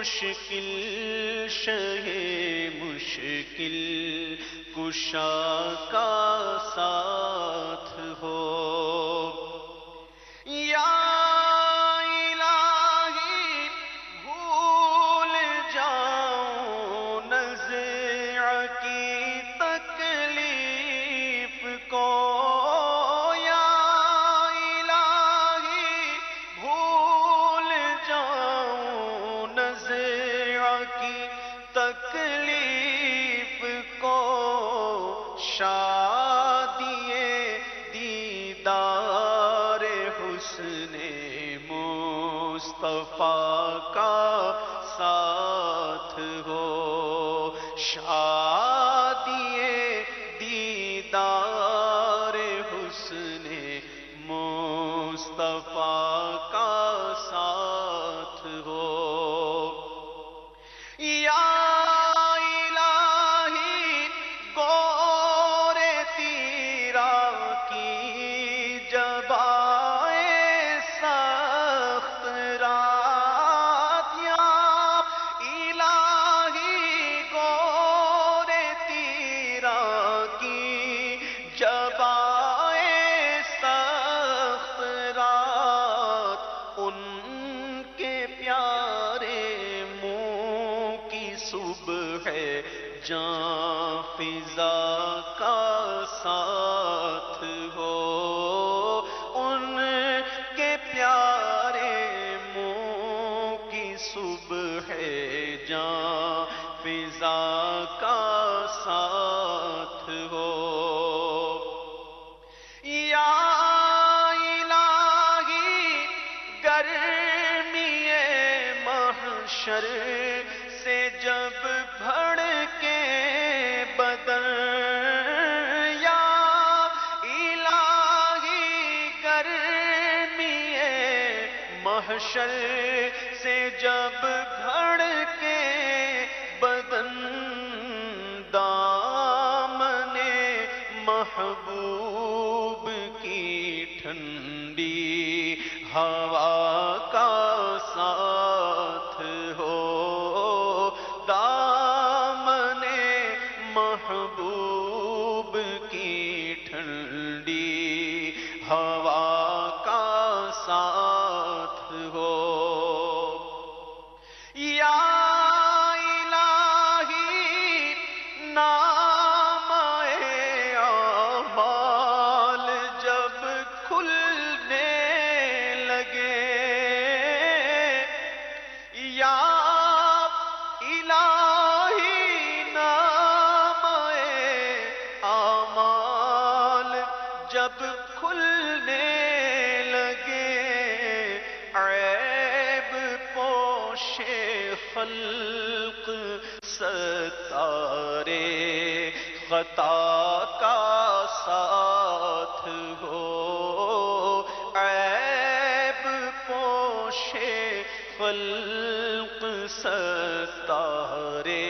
مشکل شہ مشکل کشا کا ساتھ ہو۔ شادی دیدار حسن مصطفیٰ کا ساتھ ہو۔ شادی دیدار حسن مصطفیٰ کا جان فضا کا ساتھ ہو ان کے پیارے منہ کی صبح ہے جان فضا محشر سے جب بھڑ کے بدل یا الہی گرمی محشر سے جب جب کھلنے لگے، عیب پوش خلق، ستارے خطا کا ساتھ ہو۔ عیب پوش خلق، ستارے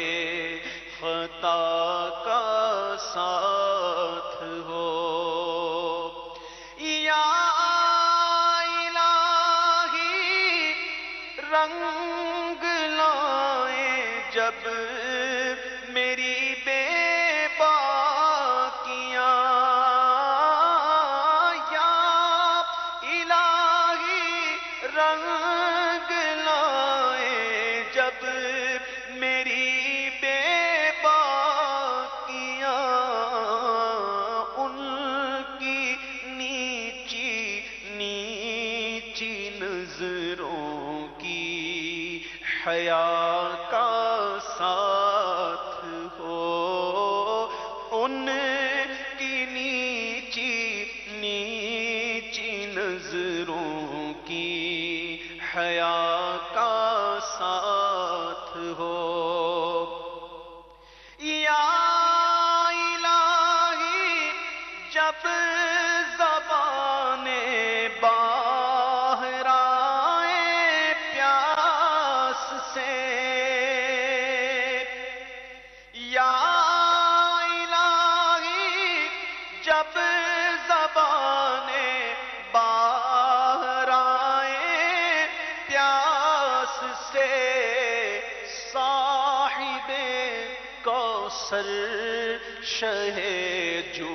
خطا کا ساتھ جب میری بے باکیاں یا الہی رنگ لائے، جب میری بے باکیاں ان کی نیچی نیچی نظروں کی حیا کا حیا کا ساتھ ہو۔ یا الہی جب زبان باہر آئے پیاس سے سر شہ جو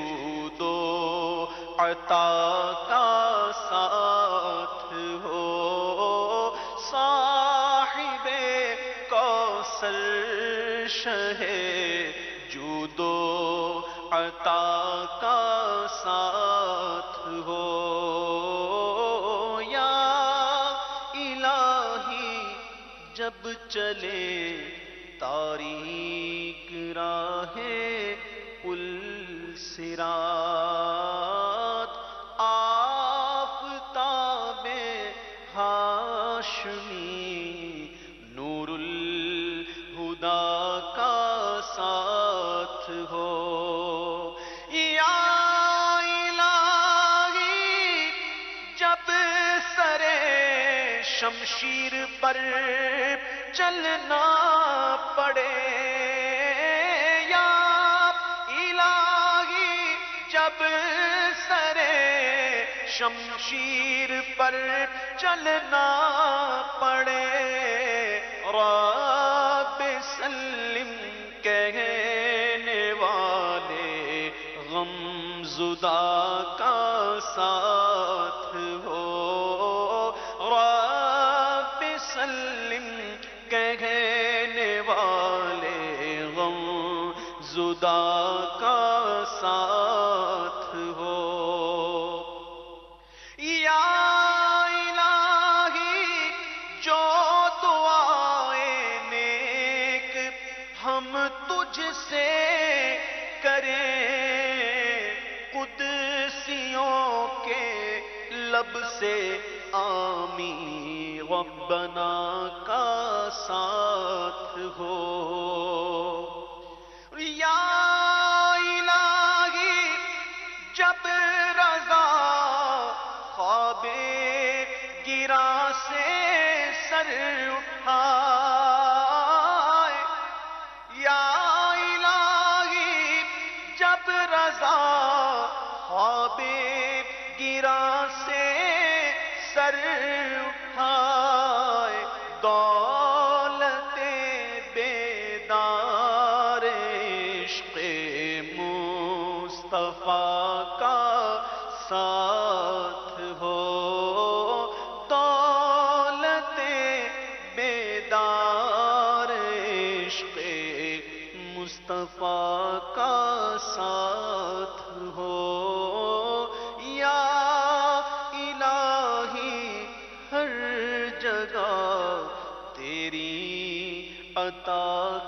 دو عطا کا ساتھ ہو۔ صاحب کو سر شہ جودو عطا کا ساتھ ہو۔ یا الہی جب چلے تاریک راہ پل آفتاب ہاشمی، نور الہدا کا ساتھ ہو۔ یا الہی، جب سرے شمشیر پر چلنا پڑے جب سرے شمشیر پر چلنا پڑے۔ رب سلم کہنے والے، غم زدہ کا ساتھ ہو۔ رب سلم کہنے والے، غم زدہ کا ساتھ سے آمی ربنا کا ساتھ ہو۔ یا الہی، جب رضا خواب گرا سے سر اٹھائے۔ یا الہی، جب رضا خواب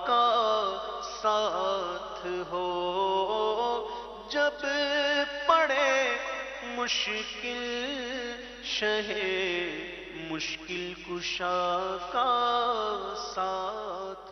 کا ساتھ ہو۔ جب پڑے مشکل شہ مشکل کشا کا ساتھ